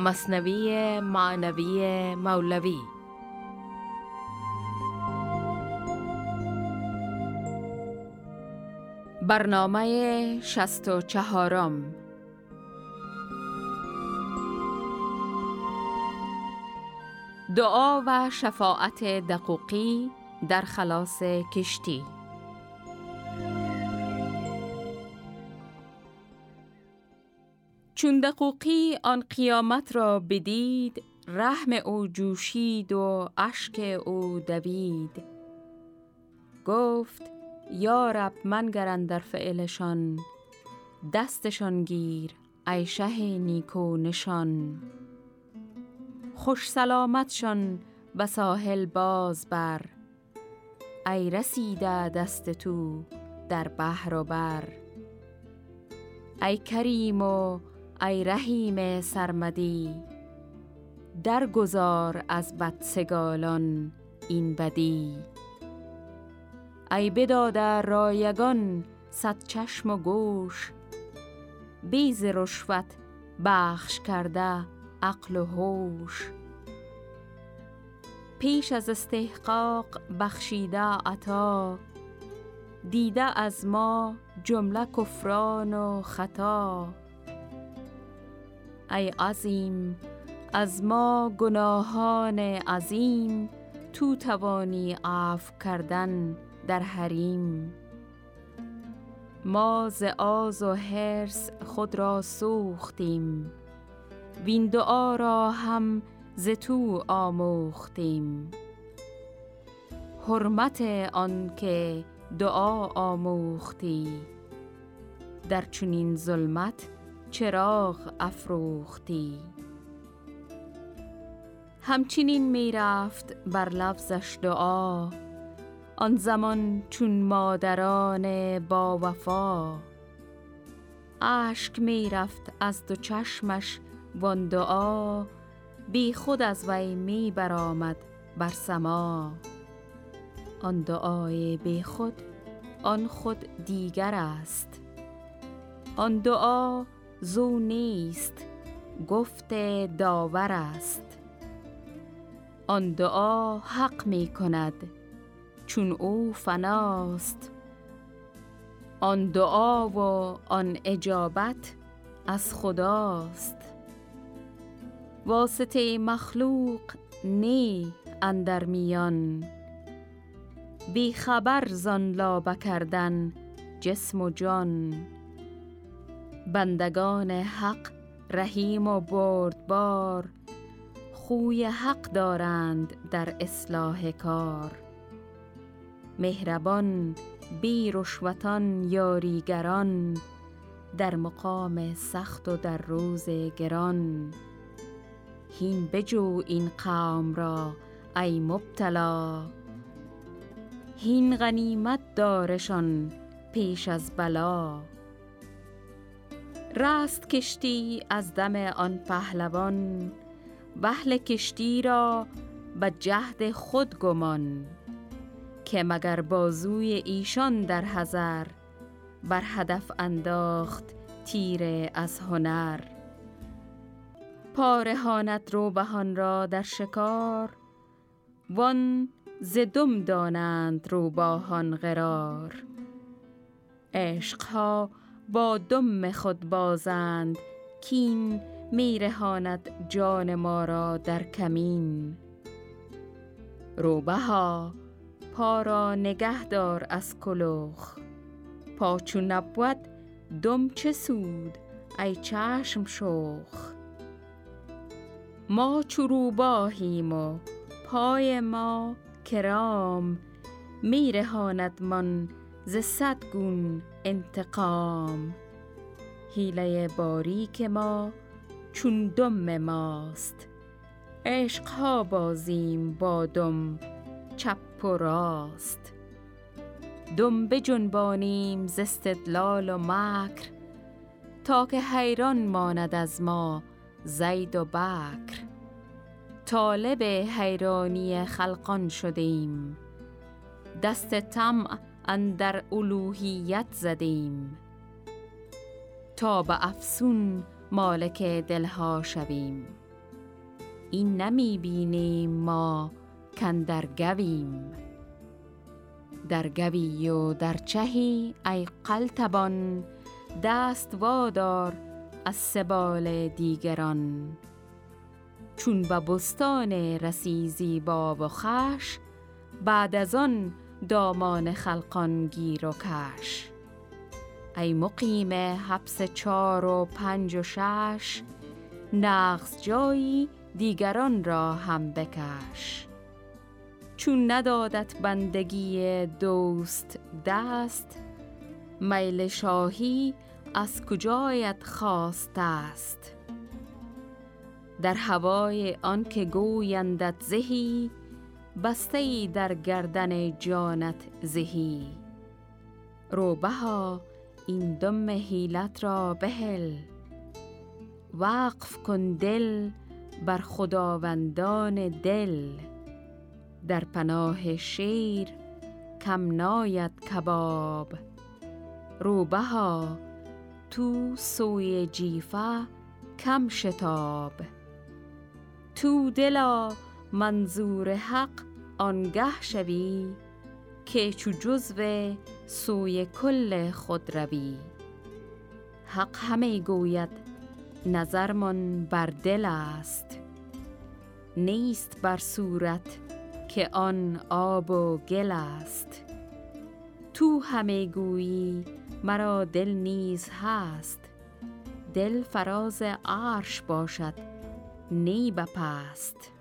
مصنوی معنوی مولوی. برنامه شست و چهارم. دعا و شفاعت دقوقی در خلاص کشتی. چون دقوقی آن قیامت را بدید رحم او جوشید و اشک او دوید. گفت یا رب من در فعلشان دستشان گیر ای شه نیکو نشان. خوش سلامتشان به ساحل باز بر ای رسیده دست تو در بحر و بر. ای کریم و ای رحیم سرمدی درگذار از بدسگالان این بدی. ای بداده رایگان صد چشم و گوش بیز رشوت بخش کرده عقل و هوش. پیش از استحقاق بخشیده عطا دیده از ما جمله کفران و خطا. ای عظیم از ما گناهان عظیم تو توانی عفو کردن در حریم. ما ز آز و حرس خود را سوختیم وین دعا را هم ز تو آموختیم. حرمت آن که دعا آموختی در چنین ظلمت چراغ افروختی. همچنین می رفت بر لفظش دعا. آن زمان چون مادران با وفا. اشک می رفت از دو چشمش وان دعا. بی خود از وی می برآمد بر سما. آن دعای بی خود آن خود دیگر است. آن دعا زو نیست گفت داور است. آن دعا حق می کند چون او فناست. آن دعا و آن اجابت از خداست. واسطه مخلوق نی اندر میان. بی خبر زان لابه کردن جسم و جان. بندگان حق رحیم و بردبار خوی حق دارند در اصلاح کار. مهربان بی رشوتان یاریگران در مقام سخت و در روز گران. هین بجو این قوم را ای مبتلا. هین غنیمت دارشان پیش از بلا. رست کشتی از دم آن پهلوان وهل کشتی را به جهد خود گمان که مگر بازوی ایشان در حذر بر هدف انداخت تیر از هنر. پارهانت رو بهان را در شکار وان ز دم دانند روباهان قرار. عشقها با دم خود بازند کین میرهاند جان ما را در کمین. روبها پا را نگه دار از کلوخ پا چون نبود دم چه سود ای چشم شوخ. ما چو روباهیم و پای ما کرام میرهاند من ز صد گون انتقام حیله باریک ما چون دم ماست. عشقها بازیم با دم چپ و راست. دم بجنبانیم ز استدلال و مکر تا که حیران ماند از ما زید و بکر. طالب حیرانی خلقان شدیم. دست طمع اندر الوهیت زدیم. تا به افسون مالک دلها شویم. این نمی بینیم ما کن در گویم در گوی و در چهی ای قلتبان دست وادار از سبال دیگران. چون به بستان رسی زیبا و خش بعد از آن دامان خلقان گیر و کش. ای مقیم حبس چار و پنج و شش نغز جایی دیگران را هم بکش. چون ندادت بندگی دوست دست میل شاهی از کجایت خواست است؟ در هوای آن که گویندت زهی بسته در گردن جانت زهی. روبها این دم حیلت را بهل. وقف کن دل بر خداوندان دل. در پناه شیر کم ناید کباب. روبها تو سوی جیفه کم شتاب. تو دلا منظور حق آنگه شوی که چو جزو سوی کل خود روی. حق همه گوید نظرمان بر دل است. نیست بر صورت که آن آب و گل است. تو همه گویی مرا دل نیز هست. دل فراز عرش باشد نی بپست.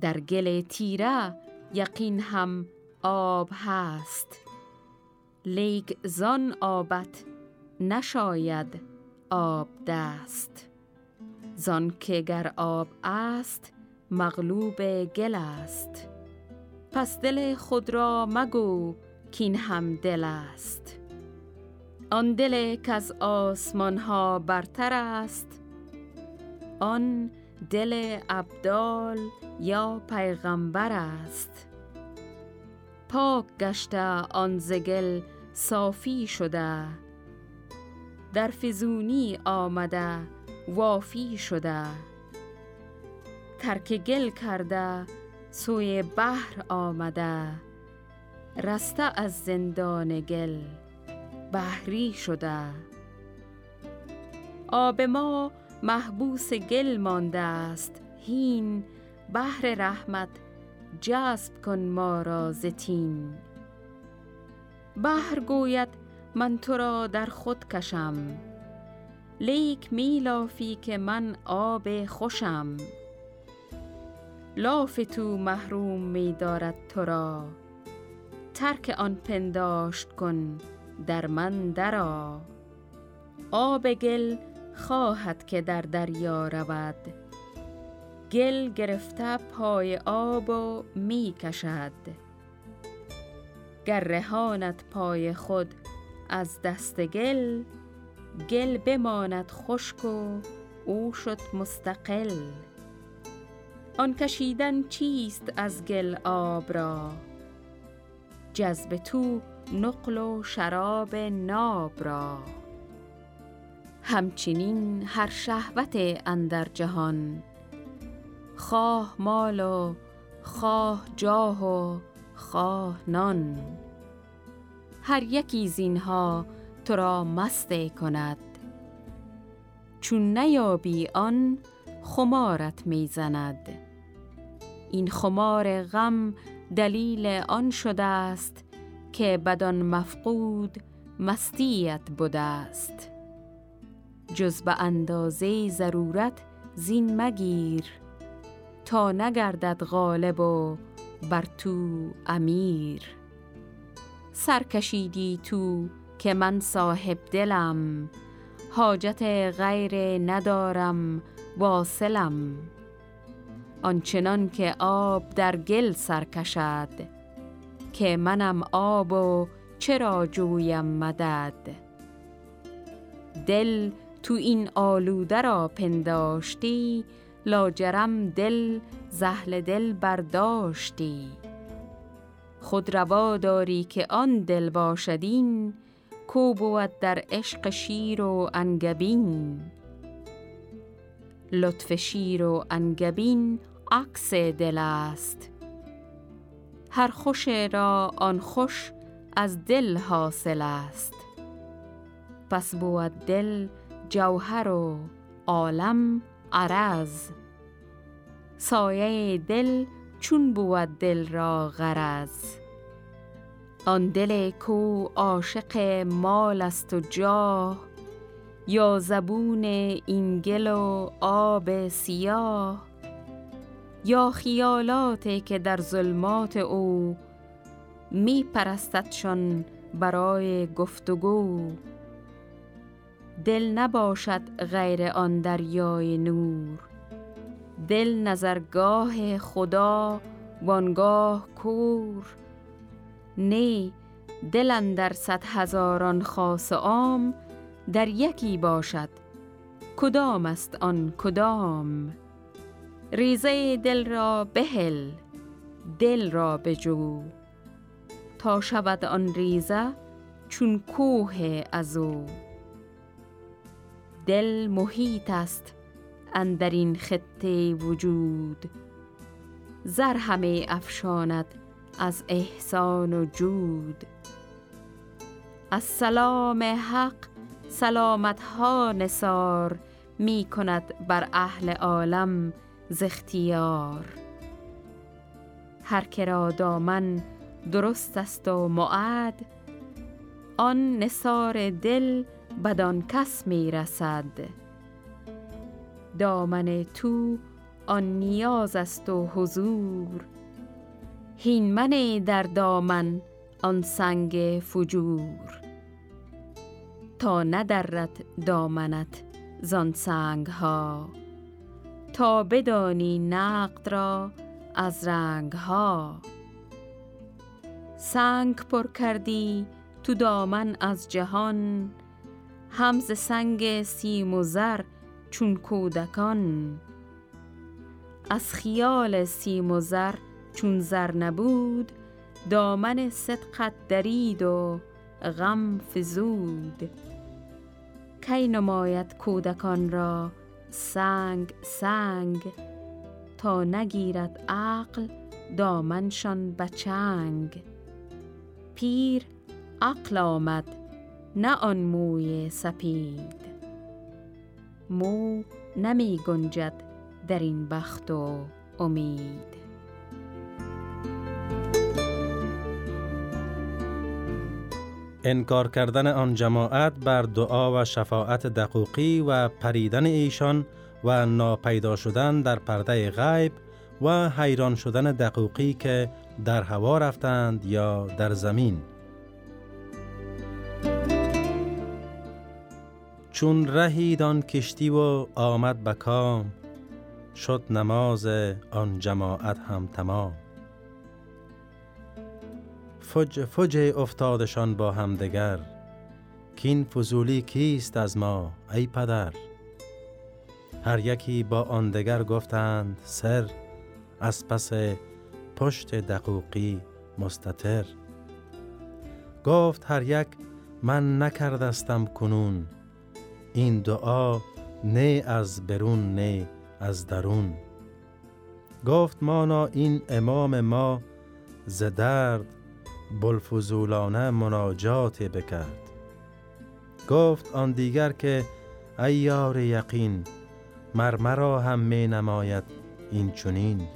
در گل تیره یقین هم آب هست. لیک زان آبت نشاید آب دست. زان که گر آب است مغلوب گل است. پس دل خود را مگو کین هم دل است. آن دل که از آسمان ها برتر است. آن دل ابدال یا پیغمبر است. پاک گشته آن زگل صافی شده در فزونی آمده وافی شده. ترک گل کرده سوی بحر آمده رسته از زندان گل بحری شده. آب ما محبوس گل مانده است هین بحر رحمت جذب کن ما را زتین بحر گوید من تو را در خود کشم. لیک میلافی که من آب خوشم. لاف تو محروم می دارد تو را. ترک آن پنداشت کن در من درا آب گل خواهد که در دریا رود. گل گرفته پای آب و می کشد. گر پای خود از دست گل گل بماند خشک و او شد مستقل. آن کشیدن چیست از گل آب را؟ جذب تو نقل و شراب ناب را. همچنین هر شهوت اندر جهان. خواه مال و خواه جاه و خواه نان. هر یکی زینها تو را مسته کند. چون نیابی آن خمارت می‌زند این خمار غم دلیل آن شده است که بدان مفقود مستیت بوده است. جز به اندازه ضرورت زین مگیر تا نگردد غالب و بر تو امیر. سر کشیدی تو که من صاحب دلم حاجت غیر ندارم واصلم. آنچنان که آب در گل سر کشد که منم آب و چرا جویم مدد؟ دل تو این آلوده را پنداشتی لاجرم دل زهل دل برداشتی. خود روا داری که آن دل باشدین کو بود در عشق شیر و انگبین. لطف شیر و انگبین عکس دل است. هر خوش را آن خوش از دل حاصل است. پس بود دل جوهر و عالم عرض. سایه دل چون بود دل را غرض. آن دل کو عاشق مال است و جاه یا زبون این گل و آب سیاه. یا خیالاتی که در ظلمات او می پرستدشان برای گفتگو. دل نباشد غیر آن دریای نور. دل نظرگاه خدا وانگاه کور. نی دل در صد هزاران خاص عام در یکی باشد کدام است آن کدام؟ ریزه دل را بهل دل را بجو. تا شود آن ریزه چون کوه از او دل محیط است اندر این خطه وجود. زر همه افشاند از احسان و جود. از سلام حق سلامت ها نثار می کند بر اهل عالم ز اختیار. هر که را دامن درست است و معد آن نثار دل بدان کس می رسد. دامن تو آن نیاز است و حضور. هین من در دامن آن سنگ فجور. تا ندرد دامنت زان سنگ ها تا بدانی نقد را از رنگ ها سنگ پر کردی تو دامن از جهان همز سنگ سیم و زر چون کودکان. از خیال سیم و زر چون زر نبود دامن صدقت درید و غم فزود. کی نماید کودکان را سنگ سنگ؟ تا نگیرد عقل دامنشان بچنگ. پیر عقل آمد نه آن موی سپید. مو نمی گنجد در این بخت و امید. انکار کردن آن جماعت بر دعا و شفاعت دقوقی و پریدن ایشان و ناپیدا شدن در پرده غیب و حیران شدن دقوقی که در هوا رفتند یا در زمین. چون رهید آن کشتی و آمد بکام شد نماز آن جماعت هم تمام. فج فج افتادشان با همدگر کین فضولی کیست از ما ای پدر؟ هر یکی با آن دگر گفتند سر از پس پشت دقوقی مستتر. گفت هر یک من نکردستم کنون این دعا نه از برون نه از درون. گفت مانا این امام ما ز درد بلفزولانه مناجات بکرد. گفت آن دیگر که ایار یقین مرمرا هم می نماید این چونین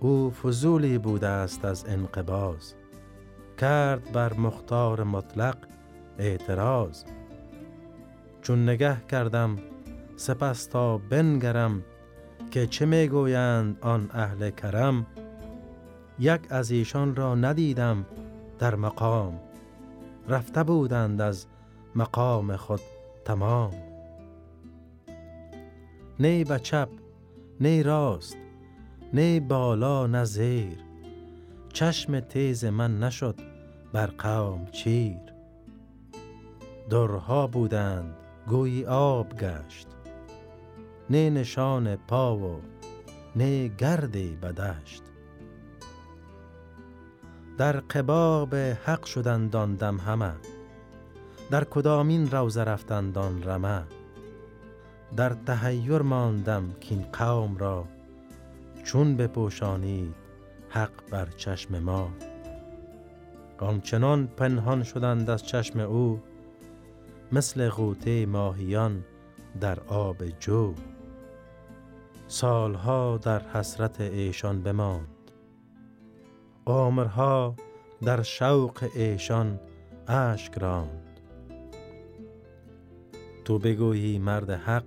او فضولی بوده است از انقباز کرد بر مختار مطلق اعتراض. چون نگه کردم سپس تا بنگرم که چه می‌گویند آن اهل کرم. یک از ایشان را ندیدم در مقام رفته بودند از مقام خود تمام. نی به چپ نی راست نی بالا نه زیر چشم تیز من نشد بر قوم چیر. درها بودند گویی آب گشت. نه نشان پا و نه گردی بدشت. در قباب حق شدند آن دم همه. در کدامین روزه رفتند آن رمه. در تحیر ماندم که این قوم را چون بپوشانید حق بر چشم ما. آنچنان پنهان شدند از چشم او مثل غوطه ماهیان در آب جو. سالها در حسرت ایشان بماند. عمرها در شوق ایشان اشک راند. تو بگویی مرد حق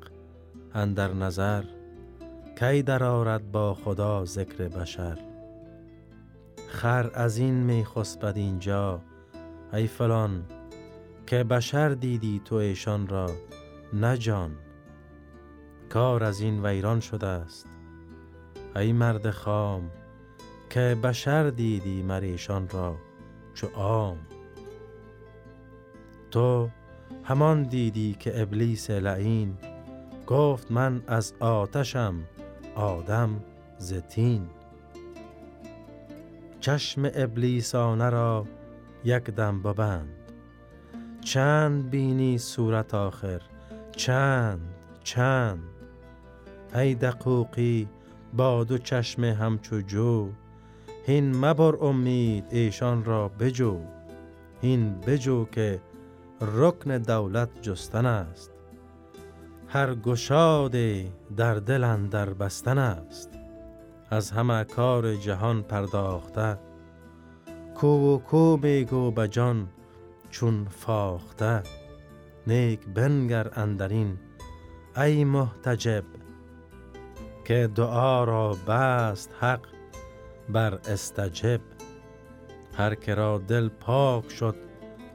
اندر نظر کی درآرد با خدا ذکر بشر. خر از این می خسبد اینجا ای فلان که بشر دیدی تو ایشان را نه جان کار از این ویران شده است. ای مرد خام که بشر دیدی مریشان را چو عام. تو همان دیدی که ابلیس لعین گفت من از آتشم آدم زتین. چشم ابلیسانه را یک دم ببند. چند بینی صورت آخر؟ چند چند؟ ای دقوقی با دو چشم همچو جو هین مبر امید ایشان را بجو. هین بجو که رکن دولت جستن است. هر گشاد در دل اندر بستن است. از همه کار جهان پرداخته. کو و کو میگو به جان چون فاخته. نیک بنگر اندرین ای محتجب که دعا را بست حق بر استجب. هر که را دل پاک شد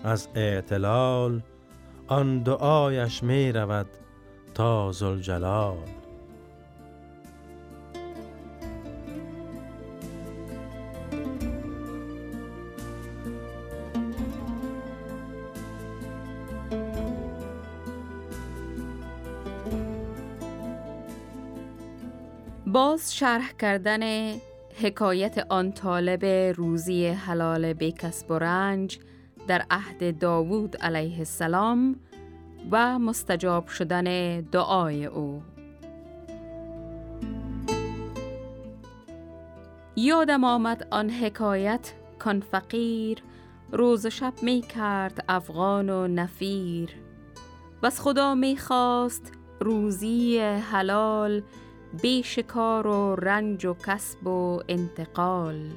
از اعتلال آن دعایش می رود تا زلجلال باز شرح کردن حکایت آن طالب روزی حلال کسب و رنج در عهد داوود علیه السلام و مستجاب شدن دعای او. یادم آمد آن حکایت کان فقیر روز شب می کرد افغان و نفیر. بس خدا می خواست روزی حلال بی شکار و رنج و کسب و انتقال.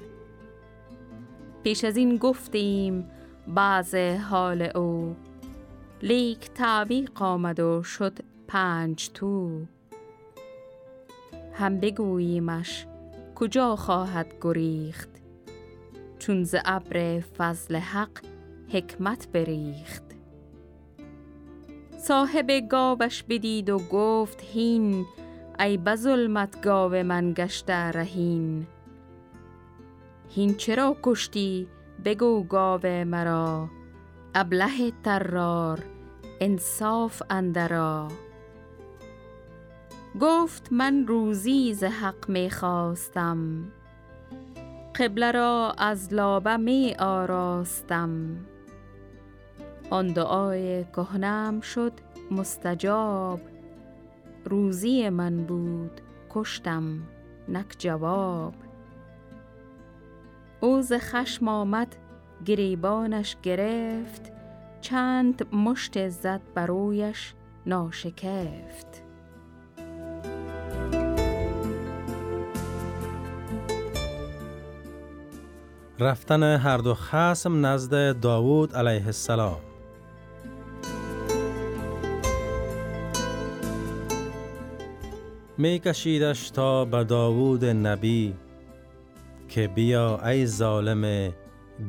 پیش از این گفتیم بعض حال او. لیک تعویق آمد و شد پنج تو. هم بگوییمش کجا خواهد گریخت؟ چون ز ابر فضل حق حکمت بریخت. صاحب گاوش بدید و گفت هین ای بظلمت گاو من گشته رهین. هین چرا کشتی؟ بگو گاو مرا. ابله ترار انصاف اندرا. گفت من روزی ز حق می خواستم. قبله را از لابه می آراستم. آن دعای کهنم شد مستجاب. روزی من بود کشتم نک جواب. او ز خشم آمد گریبانش گرفت چند مشت زد برویش ناشکفت. رفتن هر دو خسم نزد داوود علیه السلام. می کشیدش تا به داوود نبی که بیا ای ظالم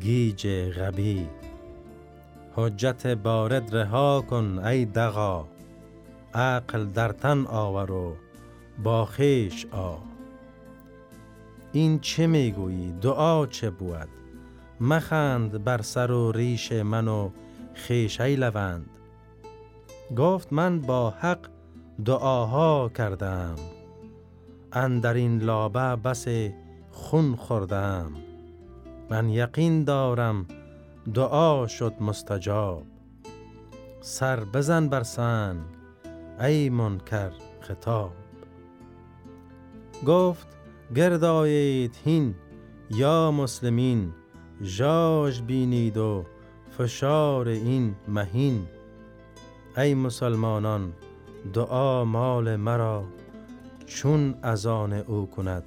گیج غبی. حجت بارد رها کن ای دغا عقل در تن آور و با خیش آ. این چه می‌گویی دعا چه بود؟ مخند بر سر و ریش من و خیش ای لوند. گفت من با حق دعاها کردم. اندر این لابه بس خون خوردم. من یقین دارم دعا شد مستجاب. سر بزن بر سنگ ای منکر خطاب. گفت گردایید هین یا مسلمین جاج بینید و فشار این مهین. ای مسلمانان دعا مال مرا چون از آن او کند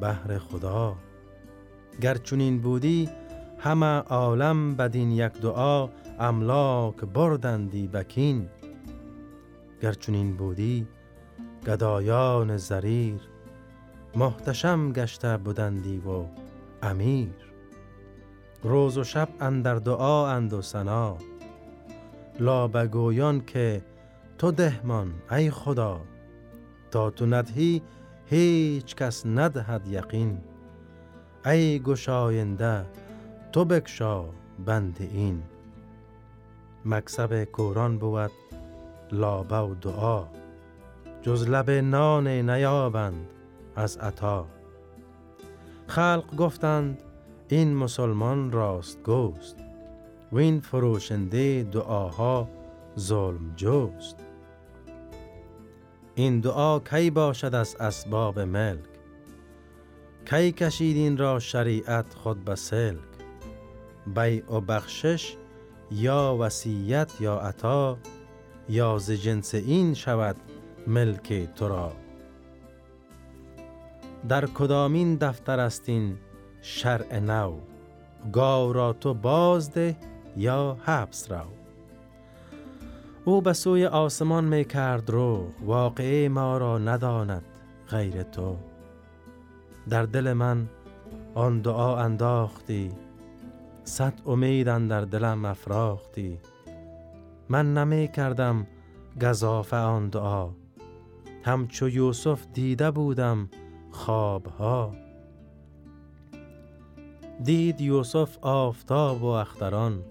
بهر خدا. گر چنین بودی همه عالم بدین یک دعا املاک بردندی بکین. گر چنین بودی گدایان زریر محتشم گشته بودندی و امیر. روز و شب اندر دعا اند و سنا لابگویان که تو دهمان ای خدا. تا تو ندهی هیچ کس ندهد یقین. ای گشاینده تو بکشا بند این. مکسب کوران بود لابه و دعا. جز لب نان نیابند از عطا. خلق گفتند این مسلمان راست گوست. و این فروشنده دعاها ظلم جوست. این دعا کی باشد از اسباب ملک؟ کی کشید این را شریعت خود به سلک؟ بیع و بخشش یا وصیت یا عطا؟ یا ز جنس این شود ملک تو را؟ در کدامین دفتر است این شرع نو؟ گاو را تو بازده یا حبس رو؟ او به سوی آسمان می کرد رو واقعه ما را نداند غیر تو. در دل من آن دعا انداختی صد امید در دلم افراختی. من نمی کردم گذاف آن دعا همچو یوسف دیده بودم خوابها. دید یوسف آفتاب و اختران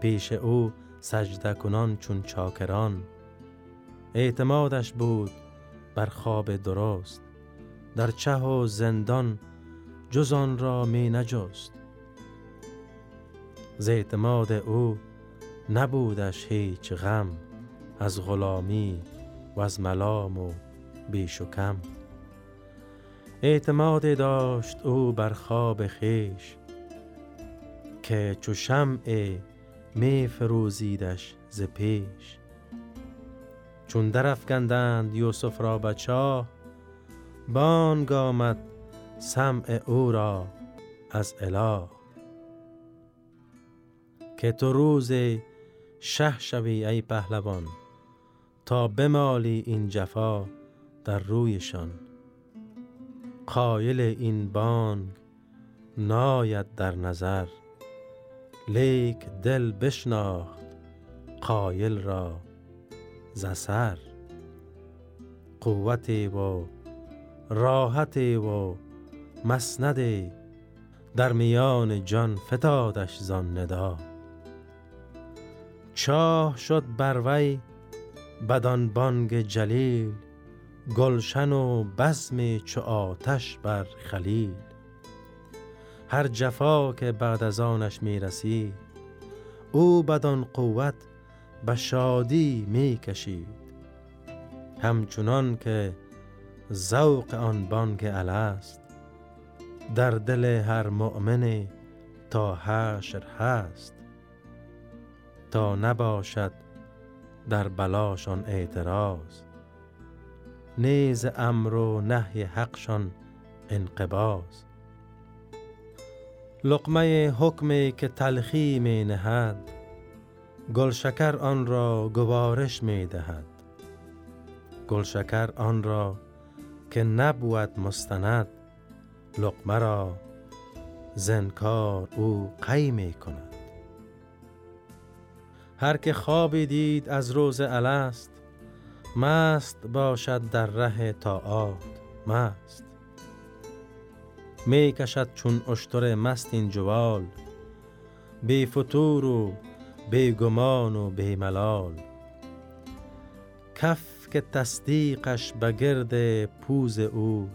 پیش او سجده کنان چون چاکران. اعتمادش بود بر خواب درست. در چه و زندان جز آن را می نجست. ز اعتماد او نبودش هیچ غم از غلامی و از ملام و بیش و کم. اعتماد داشت او بر خواب خیش که چو شمع می فروزیدش ز پیش. چون درفکندند یوسف را به چاه بانگ آمد سمع او را از اله. که تو روز شه شوی ای پهلوان تا بمالی این جفا در رویشان. قایل این بانگ ناید در نظر. لیک دل بشناخت قایل را زسر قوت و راحت و مسند در میان جان فتادش زان ندا. چاه شد بر وی بدان بانگ جلیل گلشن و بزم چو آتش بر خلیل. هر جفا که بعد از آنش می رسید او بدان قوت به شادی می کشید همچنان که ذوق آن بانگ است در دل هر مؤمن تا حشر هست. تا نباشد در بلاشان اعتراض نیز امر و نهی حقشان انقباز لقمه حکمی که تلخی می نهد گلشکر آن را گوارش می دهد. گلشکر آن را که نبود مستند لقمه را زنکار او قی می کند. هر که خوابی دید از روز الست مست باشد در ره طاعات مست. می کشد چون اشتر مست این جوال. بی فتور و بی گمان و بی ملال. کف که تصدیقش به گرد پوز او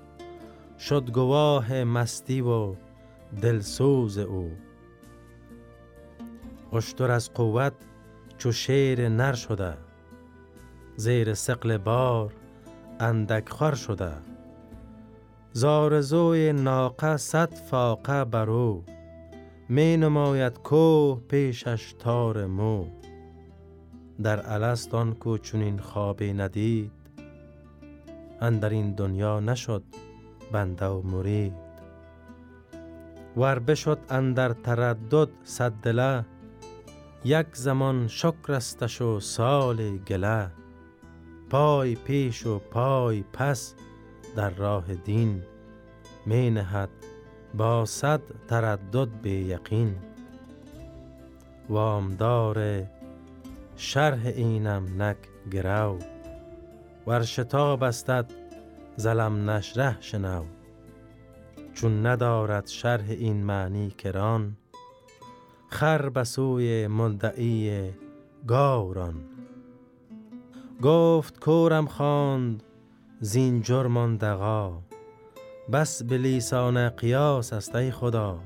شد گواه مستی و دلسوز او. اشتر از قوت چو شیر نر شده زیر سقل بار اندک خور شده. زارزوی ناقه صد فاقه برو می نماید کوه پیشش تار مو. در الستان کو چونین خوابی ندید. اندر این دنیا نشد بنده و مرید. ور بشد اندر تردد صد دله یک زمان شکر استش و سال گله. پای پیش و پای پس در راه دین می نهد با صد تردد به یقین. وامدار شرح اینم نک گرو ور شتاب استد زلم نشره شنو چون ندارد شرح این معنی کران خر بسوی مدعی گاوران گفت کورم خواند زین جرمان دغا بس به لیسان قیاس است ای خدا.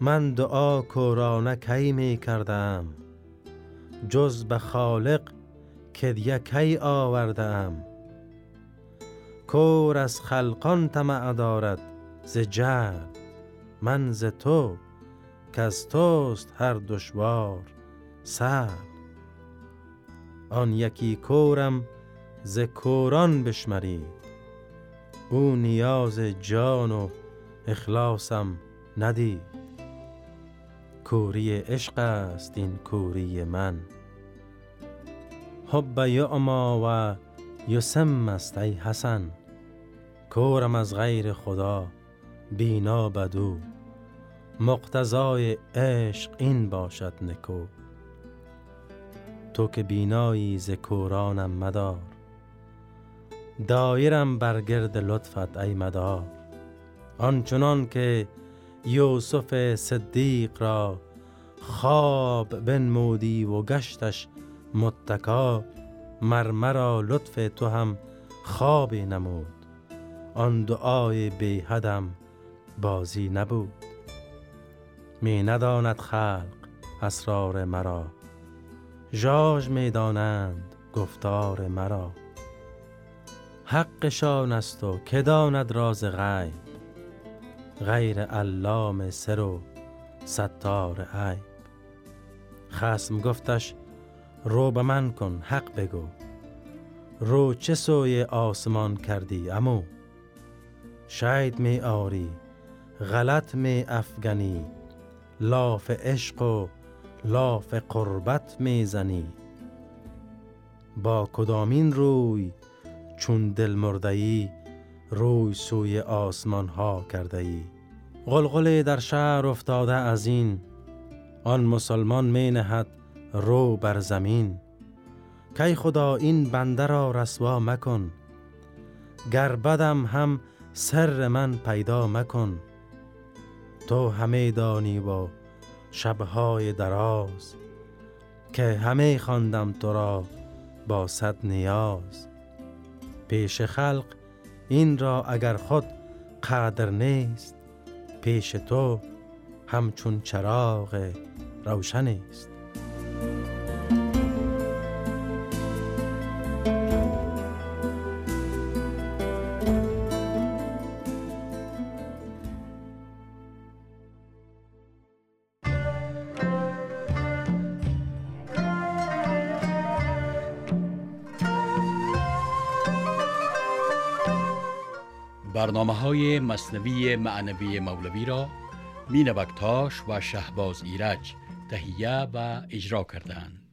من دعا کورانه کی می کردم جز به خالق که کی آوردم. کور از خلقان طمع دارد ز جهل من ز تو که از توست هر دشوار سر آن یکی کورم ز کوران بشمرید او نیاز جان و اخلاصم ندید کوری عشق است این کوری من. حب یعما و یسم است ای حسن. کورم از غیر خدا بینا بدو. مقتضای عشق این باشد نکو. تو که بینایی ز کورانم مدار. دایرم بر گرد لطفت ای مدار. آنچنان که یوسف صدیق را خواب بنمودی و گشتش متکا مرمرا لطف تو هم خواب نمود. آن دعای بیهدم بازی نبود. می نداند خلق اسرار مرا. ژاژ می دانند گفتار مرا. حقشان است و که داند راز غیب غیر علام سر و ستار عیب خسم گفتش رو به من کن حق بگو. رو چه سوی آسمان کردی امو شاید می آری غلط می افگنی. لاف عشق و لاف قربت می زنی. با کدامین روی چون دل مردهی روی سوی آسمان ها کرده ای غلغله در شهر افتاده از این آن مسلمان می نهد رو بر زمین. کی خدا این بنده را رسوا مکن گر بدم هم سر من پیدا مکن. تو همه دانی با شبهای دراز که همه خواندم تو را با صد نیاز. پیش خلق این را اگر خود قدر نیست پیش تو همچون چراغ روشن است. مصنوی معنوی مولوی را مینوکتاش و شهباز ایرج تهیه و اجرا کردند.